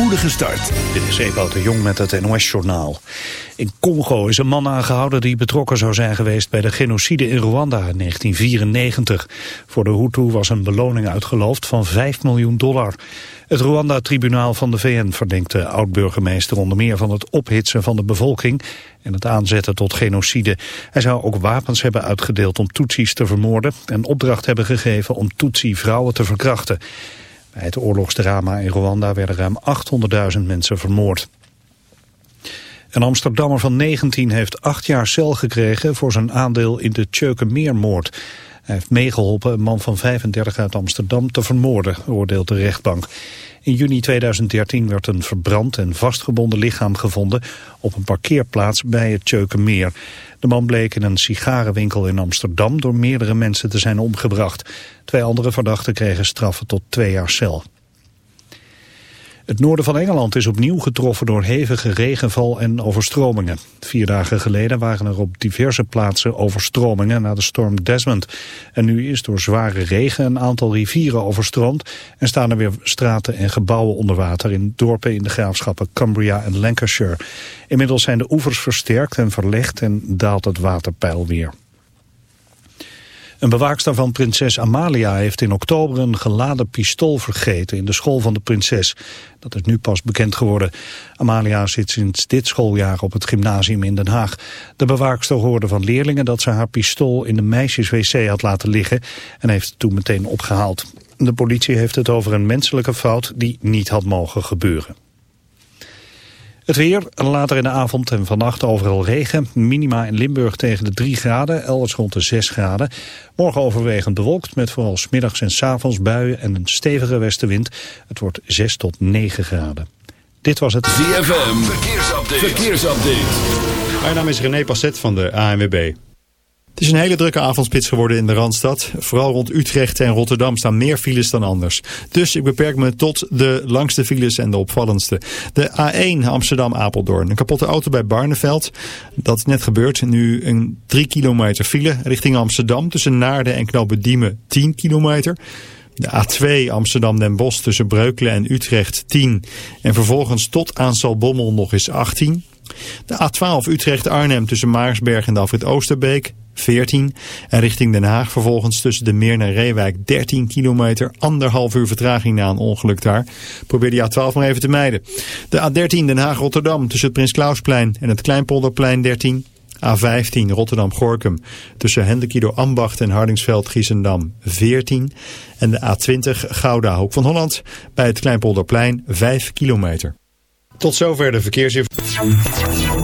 Poedige start. Dit is Ewout de Jong met het NOS-journaal. In Congo is een man aangehouden die betrokken zou zijn geweest bij de genocide in Rwanda in 1994. Voor de Hutu was een beloning uitgeloofd van 5 miljoen dollar. Het Rwanda-tribunaal van de VN verdenkt de oud-burgemeester onder meer van het ophitsen van de bevolking en het aanzetten tot genocide. Hij zou ook wapens hebben uitgedeeld om Tutsis te vermoorden en opdracht hebben gegeven om Tutsi-vrouwen te verkrachten. Bij het oorlogsdrama in Rwanda werden ruim 800.000 mensen vermoord. Een Amsterdammer van 19 heeft acht jaar cel gekregen voor zijn aandeel in de Tjeukenmeermoord. Hij heeft meegeholpen een man van 35 uit Amsterdam te vermoorden, oordeelt de rechtbank. In juni 2013 werd een verbrand en vastgebonden lichaam gevonden op een parkeerplaats bij het Tjeukenmeer. De man bleek in een sigarenwinkel in Amsterdam door meerdere mensen te zijn omgebracht. Twee andere verdachten kregen straffen tot twee jaar cel. Het noorden van Engeland is opnieuw getroffen door hevige regenval en overstromingen. Vier dagen geleden waren er op diverse plaatsen overstromingen na de storm Desmond. En nu is door zware regen een aantal rivieren overstroomd... en staan er weer straten en gebouwen onder water in dorpen in de graafschappen Cumbria en Lancashire. Inmiddels zijn de oevers versterkt en verlegd en daalt het waterpeil weer. Een bewaakster van prinses Amalia heeft in oktober een geladen pistool vergeten in de school van de prinses. Dat is nu pas bekend geworden. Amalia zit sinds dit schooljaar op het gymnasium in Den Haag. De bewaakster hoorde van leerlingen dat ze haar pistool in de meisjeswc had laten liggen en heeft het toen meteen opgehaald. De politie heeft het over een menselijke fout die niet had mogen gebeuren. Het weer, later in de avond en vannacht overal regen. Minima in Limburg tegen de 3 graden, elders rond de 6 graden. Morgen overwegend bewolkt met vooral smiddags en s avonds buien en een stevige westenwind. Het wordt 6 tot 9 graden. Dit was het ZFM Verkeersupdate. Verkeersupdate. Mijn naam is René Passet van de ANWB. Het is een hele drukke avondspits geworden in de Randstad. Vooral rond Utrecht en Rotterdam staan meer files dan anders. Dus ik beperk me tot de langste files en de opvallendste. De A1 Amsterdam-Apeldoorn. Een kapotte auto bij Barneveld. Dat is net gebeurd. Nu een 3 kilometer file richting Amsterdam. Tussen Naarden en Knopen Diemen 10 kilometer. De A2 Amsterdam-Den Bosch tussen Breukelen en Utrecht 10. En vervolgens tot aan Salbommel nog eens 18. De A12 Utrecht-Arnhem tussen Maarsberg en Alfred Oosterbeek 14. En richting Den Haag vervolgens tussen de Meer en Reewijk 13 kilometer. Anderhalf uur vertraging na een ongeluk daar. Probeer die A12 maar even te mijden. De A13 Den Haag-Rotterdam tussen het Prins Klausplein en het Kleinpolderplein 13. A15 Rotterdam-Gorkum tussen Hendekido Ambacht en Hardingsveld-Giessendam 14. En de A20 Gouda Hoek van Holland bij het Kleinpolderplein 5 kilometer. Tot zover de verkeersinformatie.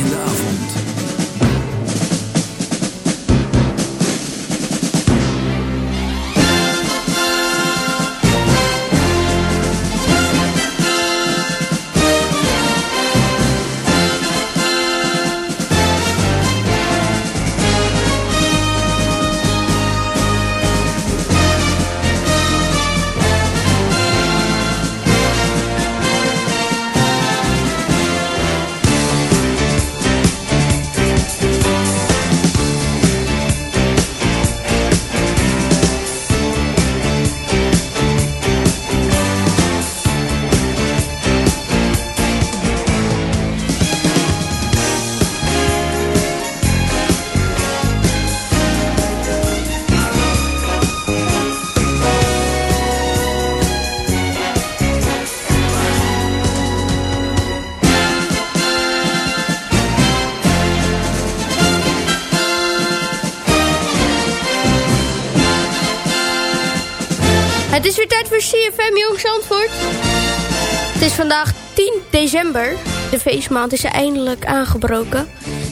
vandaag 10 december. De feestmaand is eindelijk aangebroken.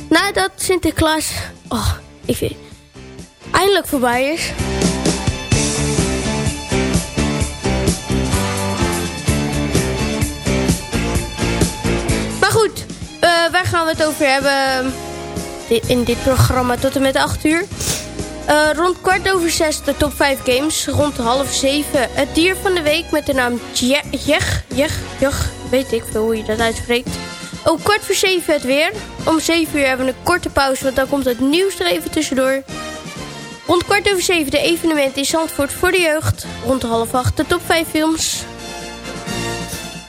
Nadat Sinterklaas... Oh, ik vind... Eindelijk voorbij is. Maar goed, uh, waar gaan we het over hebben in dit programma tot en met 8 uur? Uh, rond kwart over zes de top 5 games. Rond half zeven het dier van de week met de naam Jech. Jech, Jech, weet ik veel hoe je dat uitspreekt. Ook kwart voor zeven het weer. Om 7 uur hebben we een korte pauze, want dan komt het nieuws er even tussendoor. Rond kwart over zeven de evenement in Zandvoort voor de jeugd. Rond half acht de top 5 films.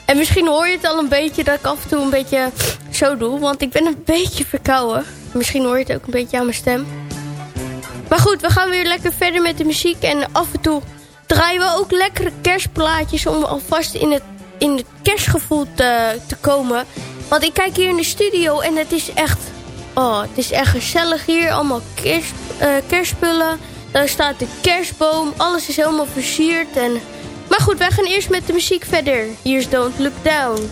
En misschien hoor je het al een beetje dat ik af en toe een beetje zo doe. Want ik ben een beetje verkouden. Misschien hoor je het ook een beetje aan mijn stem. Maar goed, we gaan weer lekker verder met de muziek. En af en toe draaien we ook lekkere kerstplaatjes... om alvast in het, in het kerstgevoel te, te komen. Want ik kijk hier in de studio en het is echt... Oh, het is echt gezellig hier. Allemaal kerst, uh, kerstspullen. Daar staat de kerstboom. Alles is helemaal versierd. En... Maar goed, wij gaan eerst met de muziek verder. Hier is Don't Look Down.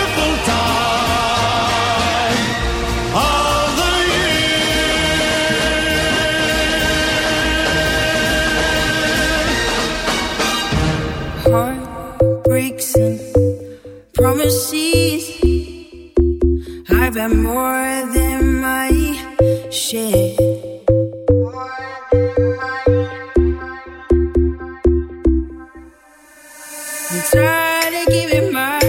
got more than my shit. I'm tired of giving my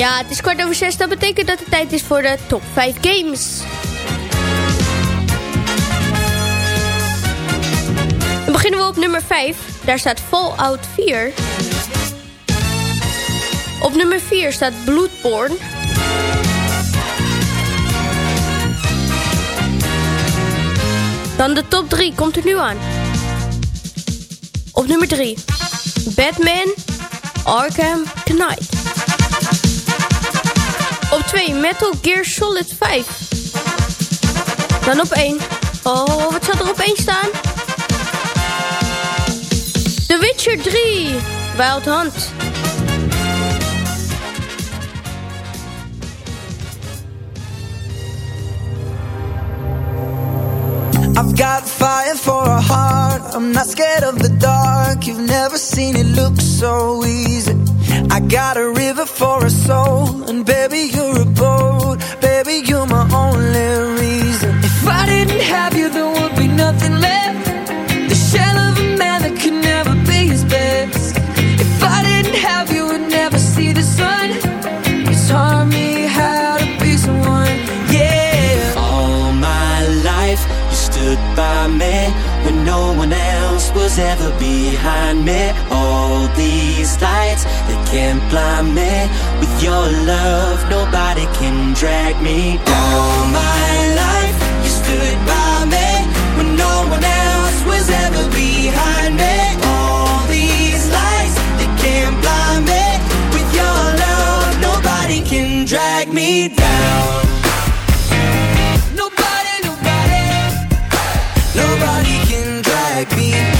Ja, het is kwart over zes. Dat betekent dat het tijd is voor de top 5 games. Dan beginnen we op nummer 5. Daar staat Fallout 4. Op nummer 4 staat Bloodborne. Dan de top 3 komt er nu aan. Op nummer 3. Batman Arkham Knight. Op 2 Metal Gear Solid 5. Dan op 1. Oh, wat zat er op 1 staan? The Witcher 3. Wild Hunt. I've got fire for a heart. I'm not scared of the dark. You've never seen it look so easy. I got a river for a soul, and baby, you're a boat. Baby, you're my only reason. If I didn't have you, there would be nothing left. The shell of a man that could never be his best. If I didn't have you, would never see the sun. You taught me how to be someone. Yeah. All my life, you stood by me when no one else was ever behind me. All these lights, can't blind me. With your love, nobody can drag me down. All my life, you stood by me when no one else was ever behind me. All these lights, they can't blind me. With your love, nobody can drag me down. Nobody, nobody, nobody can drag me down.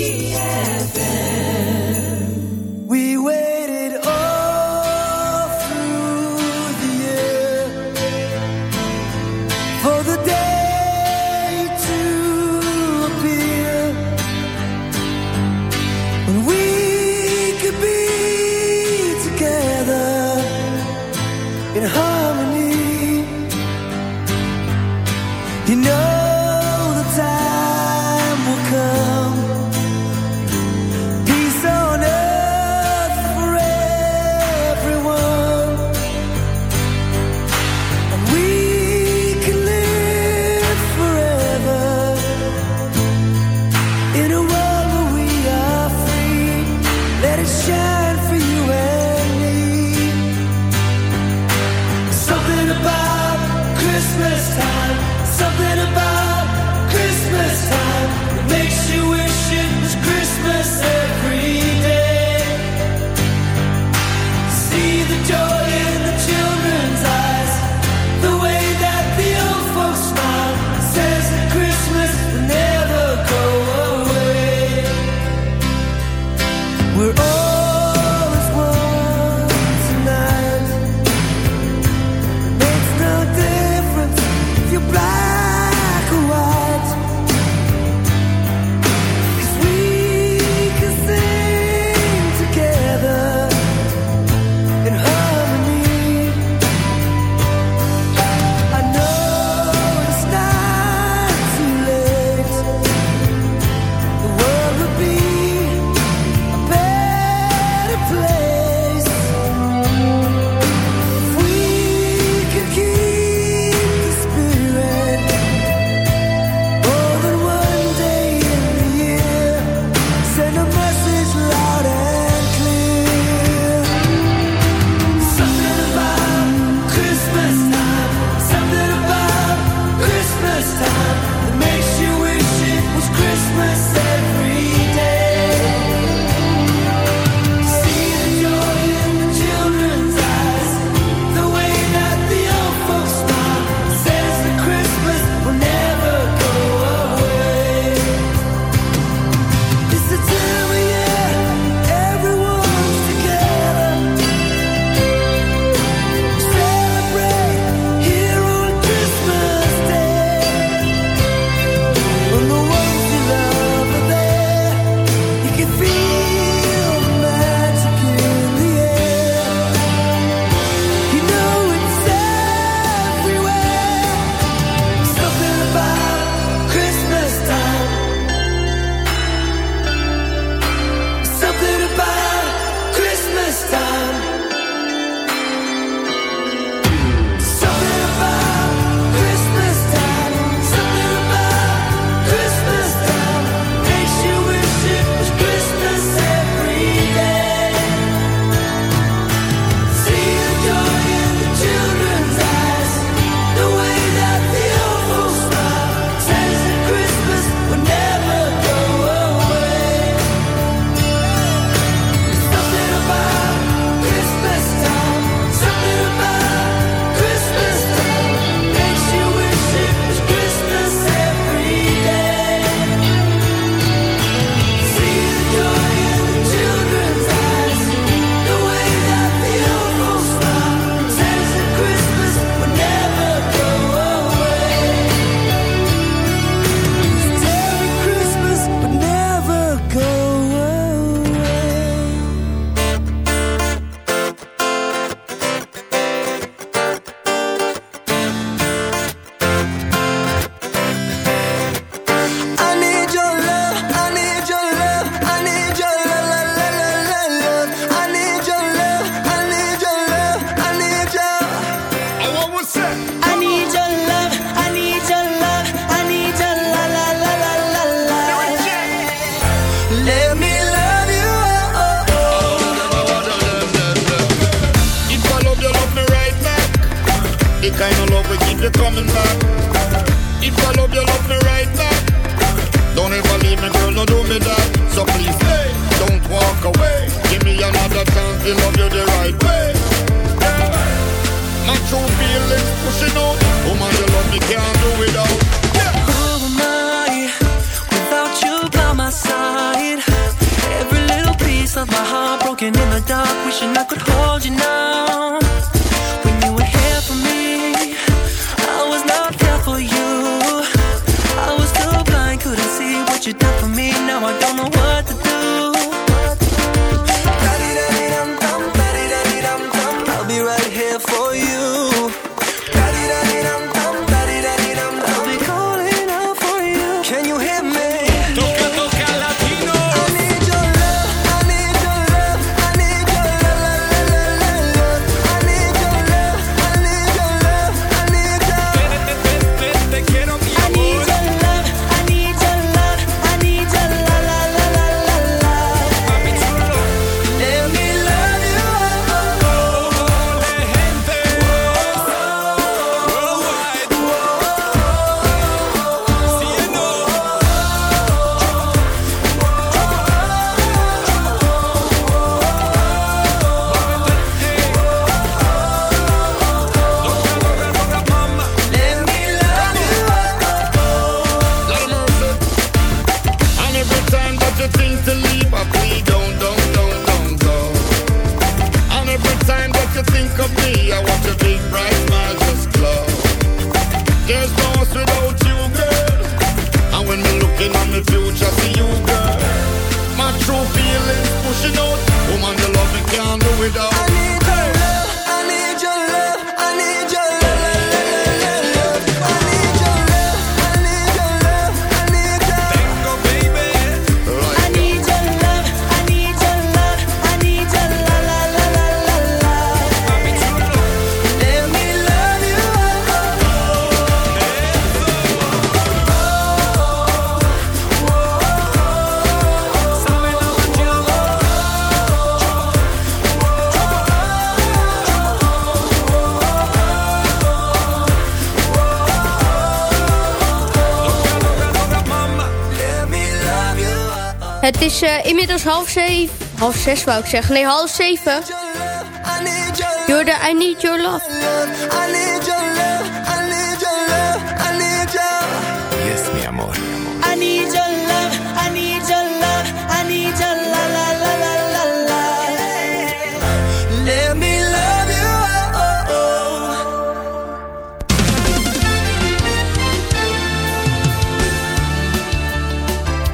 Is eh, inmiddels half zeven. Half zes wou ik zeggen. Nee, half zeven. Your love, I need your love. Jorde, I need your love. I need your love,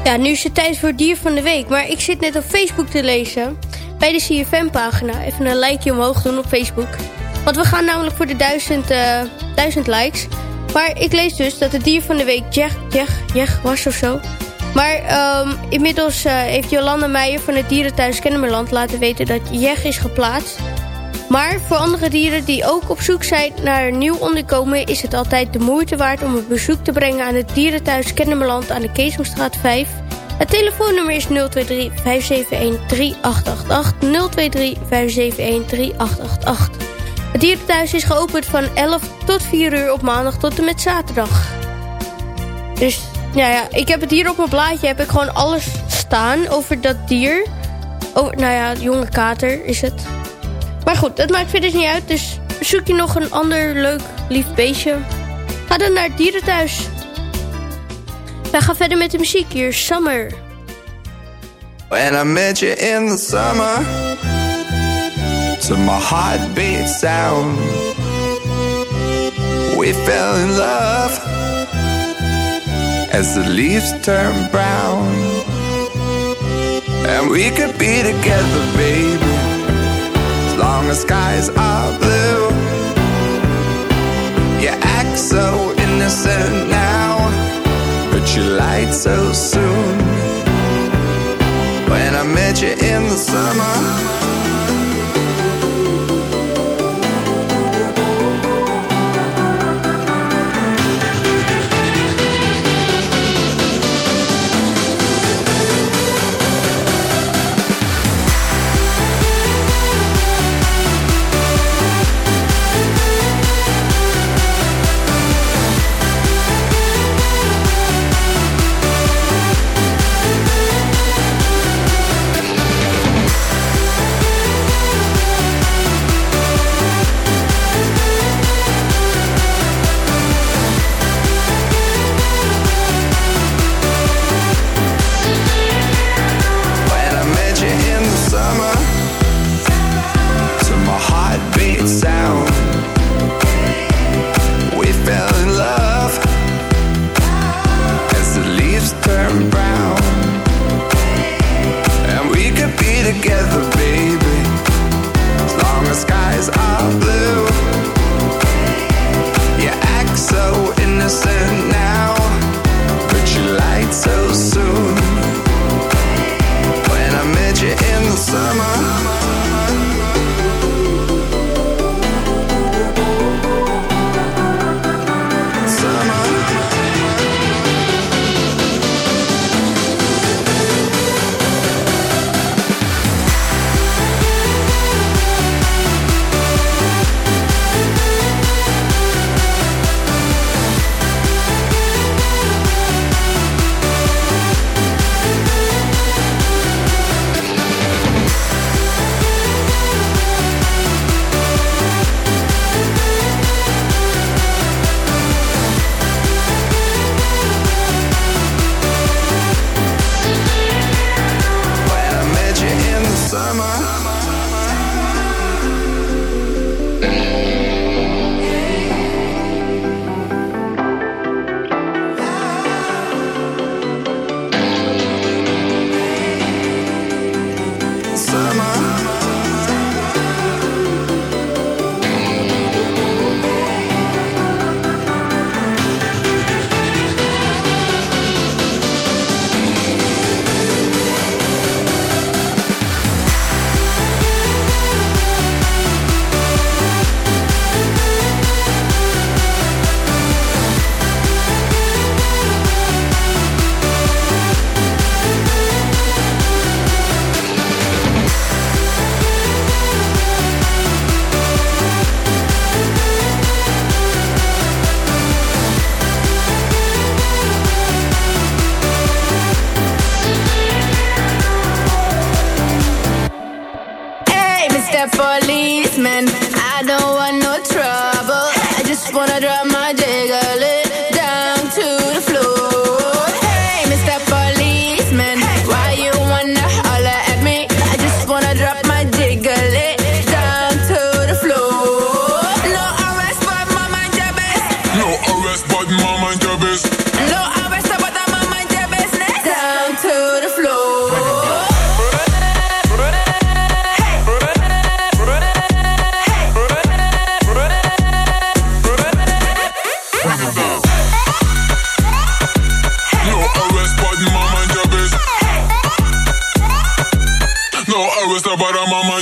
Ja, nu is het tijd voor dier van de week. Maar ik zit net op Facebook te lezen. Bij de CFM-pagina. Even een likeje omhoog doen op Facebook. Want we gaan namelijk voor de duizend, eh, duizend likes. Maar ik lees dus dat het dier van de week Jech, Jech, Jech was of zo. Maar ehm, inmiddels eh, heeft Jolanda Meijer van het dierenthuis Kennemerland laten weten dat Jech is geplaatst. Maar voor andere dieren die ook op zoek zijn naar een nieuw onderkomen... is het altijd de moeite waard om een bezoek te brengen aan het dierenthuis Kennemerland aan de Keesomstraat 5. Het telefoonnummer is 023 571 3888 023 571 3888. Het dierenthuis is geopend van 11 tot 4 uur op maandag tot en met zaterdag. Dus nou ja, ik heb het hier op mijn blaadje heb ik gewoon alles staan over dat dier. Over, nou ja, jonge kater is het. Maar goed, dat maakt verder niet uit. Dus zoek je nog een ander leuk, lief beestje. Ga dan naar het dierenthuis. Wij gaan verder met de muziek hier. Summer. When I met you in the summer, to my heartbeat sound, we fell in love as the leaves turn brown. And we could be together, baby, long as skies are blue. You act so innocent now, but you lied so soon. When I met you in the summer.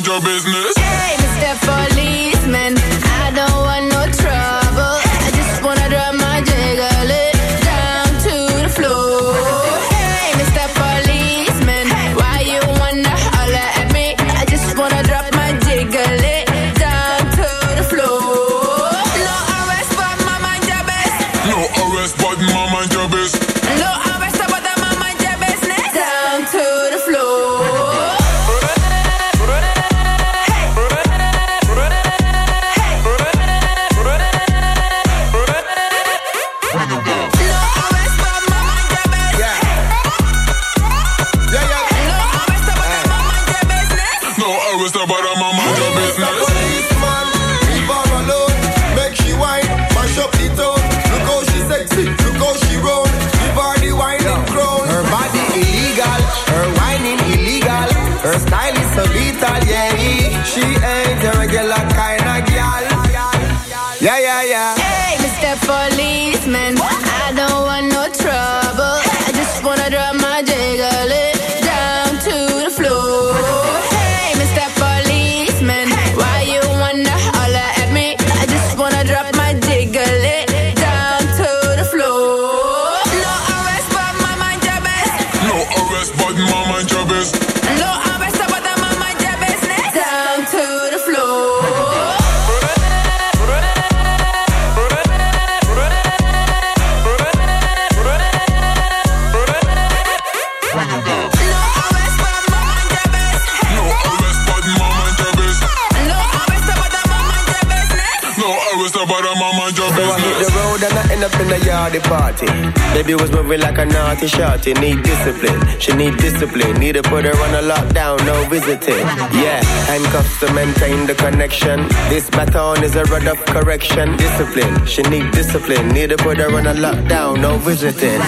Your business. No arrest, but mama mind your So I hit the road and I end up in the yardie party. Baby was moving like a naughty shorty. Need discipline, she need discipline. Need to put her on a lockdown, no visiting. Yeah, handcuffs to maintain the connection. This baton is a rod of correction. Discipline, she need discipline. Need to put her on a lockdown, no visiting.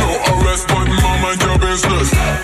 No arrest, but mama mind your business.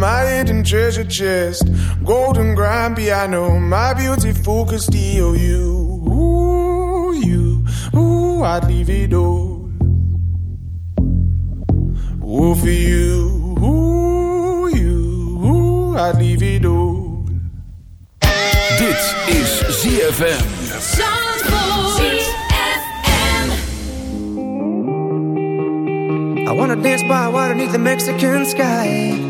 My, my hidden treasure chest, golden grand piano, my beautiful Castillo. You, ooh, you, ooh, I'd leave it all. Ooh, for you, ooh, you, ooh, I'd leave it all. Dit is ZFM. I wanna dance by water beneath the Mexican sky.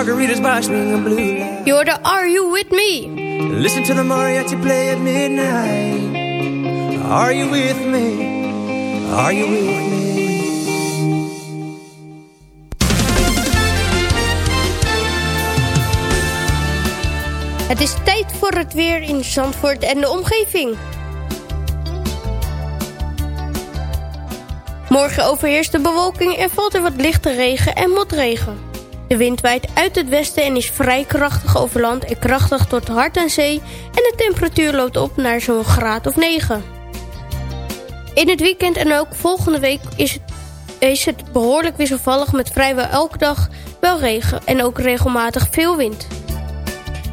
Margaritas by swinging blue lights. Je hoorde Are You With Me? Listen to the mariachi play at midnight. Are you with me? Are you with me? Het is tijd voor het weer in Zandvoort en de omgeving. Morgen overheerst de bewolking en valt er wat lichte regen en motregen. De wind waait uit het westen en is vrij krachtig over land en krachtig tot hard aan zee... en de temperatuur loopt op naar zo'n graad of 9. In het weekend en ook volgende week is het, is het behoorlijk wisselvallig... met vrijwel elke dag wel regen en ook regelmatig veel wind.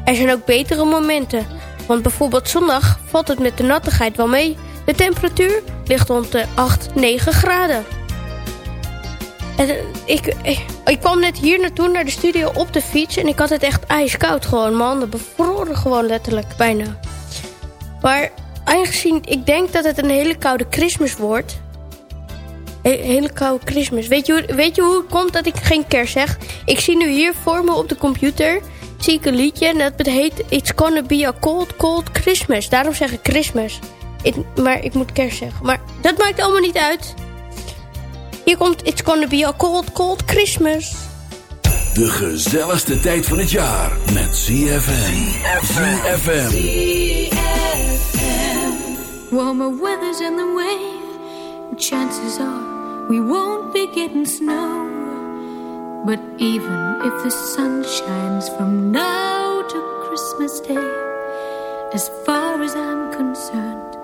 Er zijn ook betere momenten. Want bijvoorbeeld zondag valt het met de nattigheid wel mee. De temperatuur ligt rond de 8, 9 graden. En, eh, ik, ik, ik kwam net hier naartoe naar de studio op de fiets... en ik had het echt ijskoud gewoon. Mijn handen bevroren gewoon letterlijk bijna. Maar aangezien ik denk dat het een hele koude Christmas wordt... He- hele koude Christmas. Weet je, hoe, weet je hoe het komt dat ik geen kerst zeg? Ik zie nu hier voor me op de computer... zie ik een liedje en dat heet... It's gonna be a cold, cold Christmas. Daarom zeg ik Christmas. Maar ik moet kerst zeggen. Maar dat maakt allemaal niet uit. Hier komt It's gonna be a cold, cold Christmas. De gezelligste tijd van het jaar met ZFM. ZFM. Warmer weather's in the way. Chances are we won't be getting snow. But even if the sun shines from now to Christmas Day, as far as I'm concerned,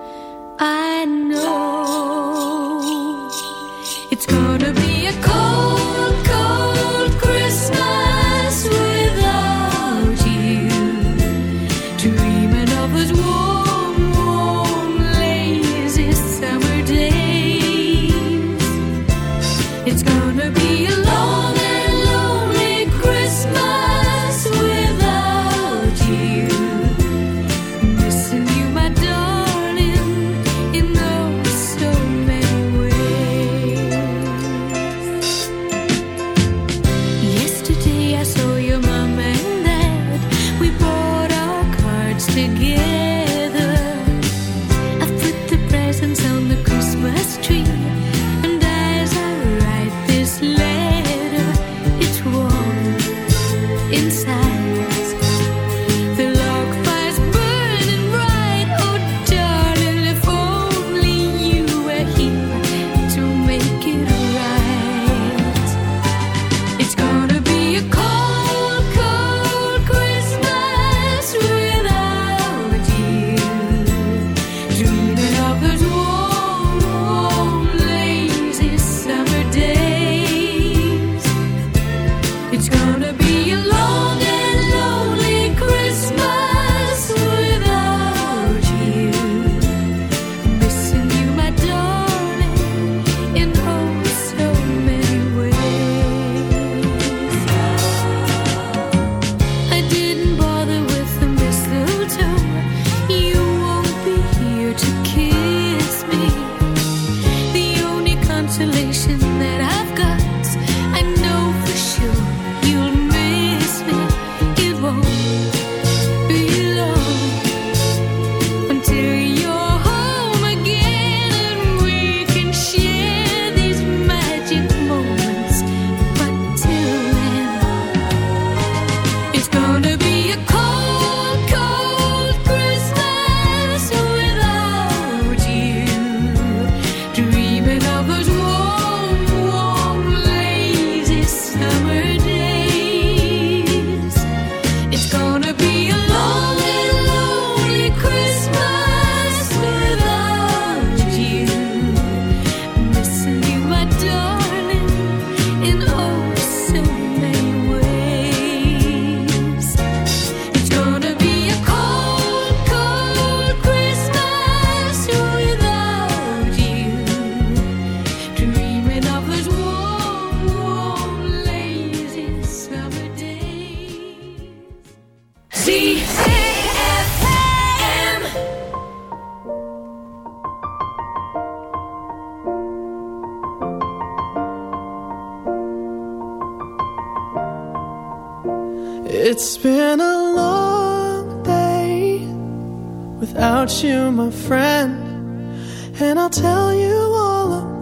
I know it's gonna be a cold,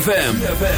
ZFM.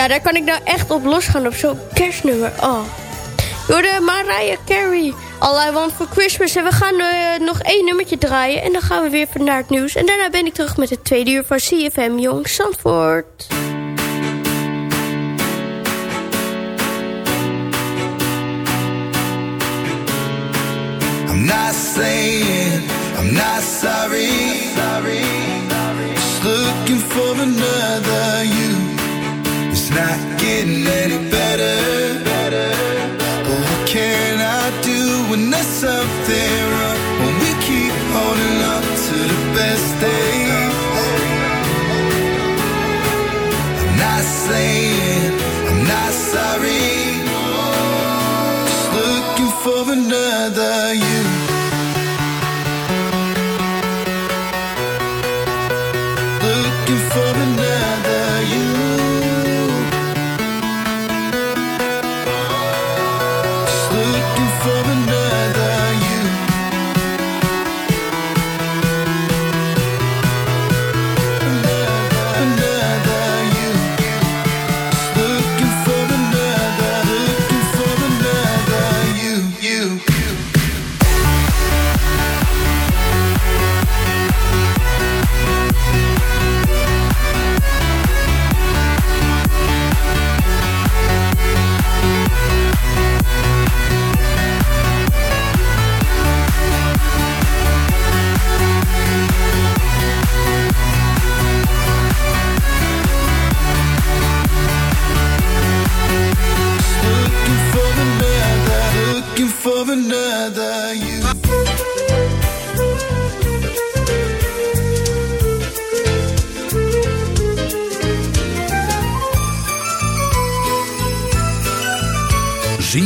Ja, daar kan ik nou echt op losgaan op zo'n kerstnummer. Oh. Door de Mariah Carey. All I Want For Christmas. En we gaan eh, nog één nummertje draaien. En dan gaan we weer naar het nieuws. En daarna ben ik terug met het tweede uur van CFM Jong Zandvoort. I'm not saying I'm not sorry. Looking for